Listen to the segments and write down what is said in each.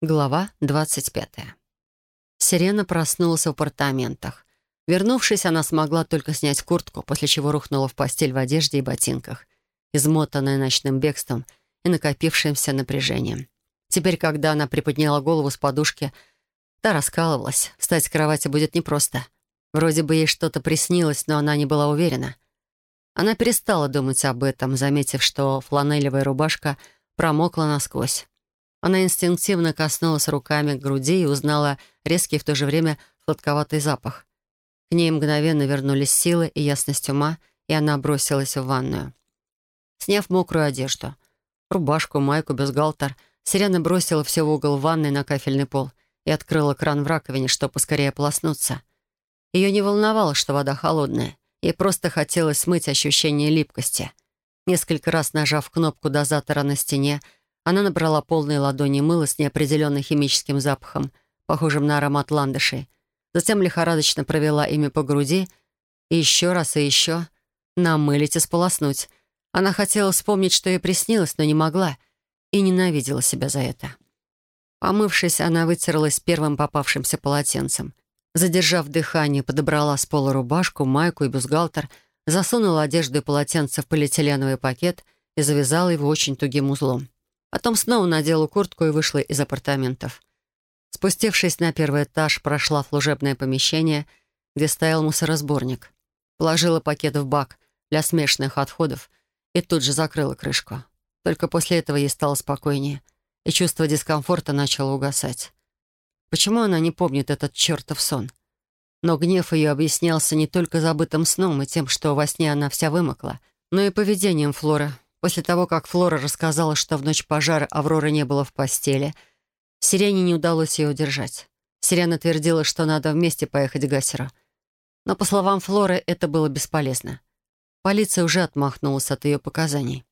Глава 25. Сирена проснулась в апартаментах. Вернувшись, она смогла только снять куртку, после чего рухнула в постель в одежде и ботинках, измотанная ночным бегством и накопившимся напряжением. Теперь, когда она приподняла голову с подушки, та раскалывалась. Встать с кровати будет непросто. Вроде бы ей что-то приснилось, но она не была уверена. Она перестала думать об этом, заметив, что фланелевая рубашка промокла насквозь. Она инстинктивно коснулась руками груди и узнала резкий в то же время сладковатый запах. К ней мгновенно вернулись силы и ясность ума, и она бросилась в ванную. Сняв мокрую одежду, рубашку, майку, бюстгальтер, Сирена бросила все в угол ванной на кафельный пол и открыла кран в раковине, чтобы поскорее ополоснуться. Ее не волновало, что вода холодная. Ей просто хотелось смыть ощущение липкости. Несколько раз нажав кнопку дозатора на стене, она набрала полные ладони мыла с неопределенным химическим запахом, похожим на аромат ландышей. Затем лихорадочно провела ими по груди и еще раз и еще намылить и сполоснуть. Она хотела вспомнить, что ей приснилось, но не могла, и ненавидела себя за это. Помывшись, она вытерлась первым попавшимся полотенцем. Задержав дыхание, подобрала с пола рубашку, майку и бюстгальтер, засунула одежду и полотенце в полиэтиленовый пакет и завязала его очень тугим узлом. Потом снова надела куртку и вышла из апартаментов. Спустившись на первый этаж, прошла в служебное помещение, где стоял мусоросборник. Положила пакет в бак для смешанных отходов и тут же закрыла крышку. Только после этого ей стало спокойнее, и чувство дискомфорта начало угасать. Почему она не помнит этот чертов сон? Но гнев ее объяснялся не только забытым сном и тем, что во сне она вся вымокла, но и поведением Флоры, После того, как Флора рассказала, что в ночь пожара Авроры не было в постели, Сирене не удалось ее удержать. Сирена твердила, что надо вместе поехать к Гасеру. Но, по словам Флоры, это было бесполезно. Полиция уже отмахнулась от ее показаний.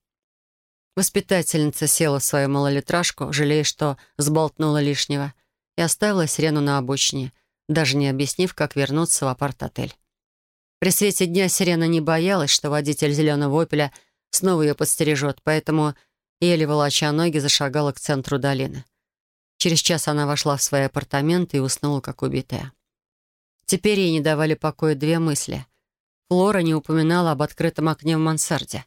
Воспитательница села в свою малолитражку, жалея, что сболтнула лишнего, и оставила Сирену на обочине, даже не объяснив, как вернуться в апарт-отель. При свете дня Сирена не боялась, что водитель «Зеленого опеля» снова ее подстережет, поэтому, еле волоча ноги, зашагала к центру долины. Через час она вошла в свои апартаменты и уснула, как убитая. Теперь ей не давали покоя две мысли. Флора не упоминала об открытом окне в мансарде.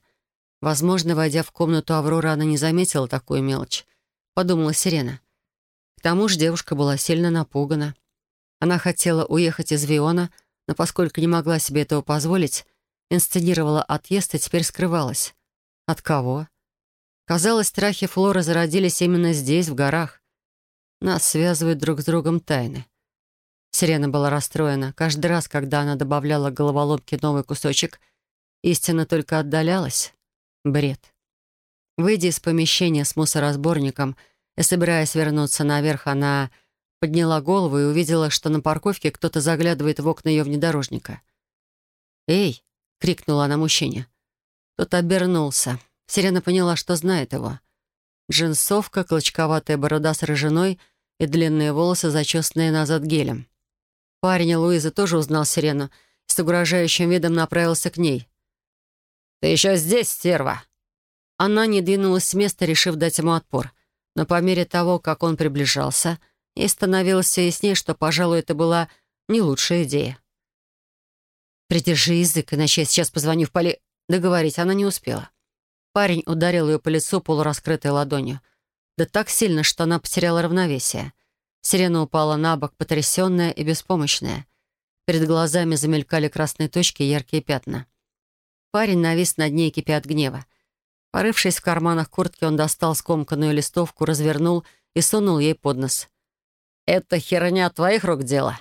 Возможно, войдя в комнату Аврора, она не заметила такую мелочь. Подумала Сирена. К тому же девушка была сильно напугана. Она хотела уехать из Виона, но поскольку не могла себе этого позволить, инсценировала отъезд и теперь скрывалась. От кого? Казалось, страхи Флоры зародились именно здесь, в горах. Нас связывают друг с другом тайны. Сирена была расстроена. Каждый раз, когда она добавляла к головоломке новый кусочек, истина только отдалялась. Бред. Выйдя из помещения с мусоросборником и собираясь вернуться наверх, она подняла голову и увидела, что на парковке кто-то заглядывает в окна ее внедорожника. «Эй!» — крикнула она мужчине. Тот обернулся. Сирена поняла, что знает его. Джинсовка, клочковатая борода с рыжиной и длинные волосы, зачесанные назад гелем. Парень Луиза тоже узнал Сирену и с угрожающим видом направился к ней. «Ты еще здесь, стерва!» Она не двинулась с места, решив дать ему отпор. Но по мере того, как он приближался, ей становилось все яснее, что, пожалуй, это была не лучшая идея. «Придержи язык, иначе я сейчас позвоню в поли...» Договорить она не успела. Парень ударил ее по лицу полураскрытой ладонью. Да так сильно, что она потеряла равновесие. Сирена упала на бок, потрясенная и беспомощная. Перед глазами замелькали красные точки и яркие пятна. Парень навис над ней, кипя от гнева. Порывшись в карманах куртки, он достал скомканную листовку, развернул и сунул ей под нос. «Это херня твоих рук дело?»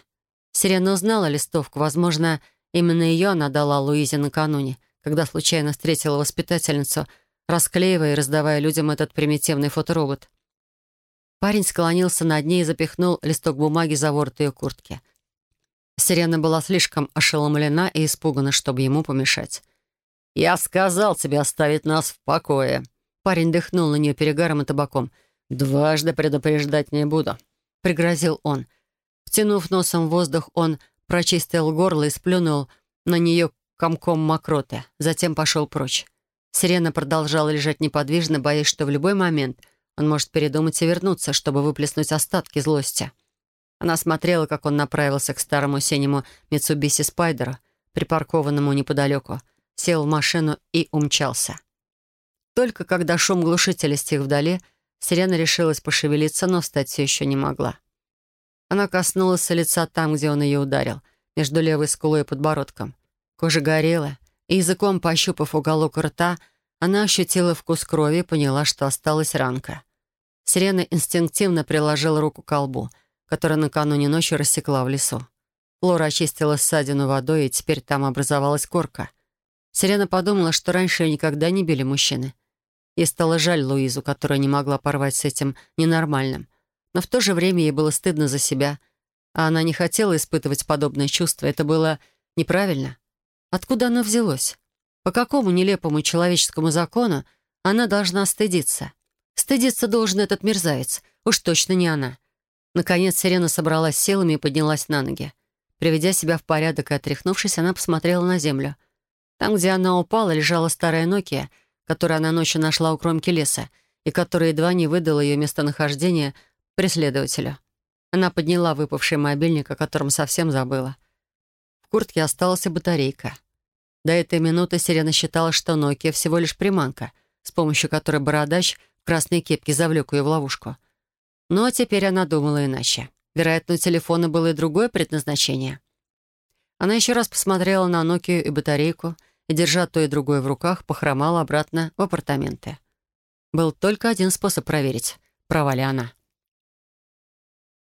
Сирена узнала листовку. Возможно, именно ее она дала Луизе накануне — когда случайно встретила воспитательницу, расклеивая и раздавая людям этот примитивный фоторобот. Парень склонился над ней и запихнул листок бумаги за ворот ее куртки. Сирена была слишком ошеломлена и испугана, чтобы ему помешать. «Я сказал тебе оставить нас в покое». Парень дыхнул на нее перегаром и табаком. «Дважды предупреждать не буду», — пригрозил он. Втянув носом воздух, он прочистил горло и сплюнул на нее комком мокроты, затем пошел прочь. Сирена продолжала лежать неподвижно, боясь, что в любой момент Он может передумать и вернуться, чтобы выплеснуть остатки злости. Она смотрела, как он направился к старому синему Митсубиси Спайдеру, припаркованному неподалеку, сел в машину и умчался. Только когда шум глушителя стих вдали, Сирена решилась пошевелиться, но встать все еще не могла. Она коснулась лица там, где он ее ударил, между левой скулой и подбородком. Кожа горела, и языком пощупав уголок рта, она ощутила вкус крови и поняла, что осталась ранка. Сирена инстинктивно приложила руку к колбу, которая накануне ночью рассекла в лесу. Флора очистила ссадину водой, и теперь там образовалась корка. Сирена подумала, что раньше ее никогда не били мужчины. Ей стало жаль Луизу, которая не могла порвать с этим ненормальным. Но в то же время ей было стыдно за себя, а она не хотела испытывать подобное чувство. Это было неправильно. Откуда оно взялось? По какому нелепому человеческому закону она должна стыдиться? Стыдиться должен этот мерзавец. Уж точно не она. Наконец Сирена собралась силами и поднялась на ноги. Приведя себя в порядок и отряхнувшись, она посмотрела на землю. Там, где она упала, лежала старая Нокия — которую она ночью нашла у кромки леса и которая едва не выдала ее местонахождение преследователю. Она подняла выпавший мобильник, о котором совсем забыла. В куртке осталась и батарейка. До этой минуты Сирена считала, что Nokia всего лишь приманка, с помощью которой бородач в красной кепке завлек ее в ловушку. Но теперь она думала иначе. Вероятно, у телефона было и другое предназначение. Она еще раз посмотрела на Nokia и батарейку — и, держа то и другое в руках, похромала обратно в апартаменты. Был только один способ проверить, права ли она.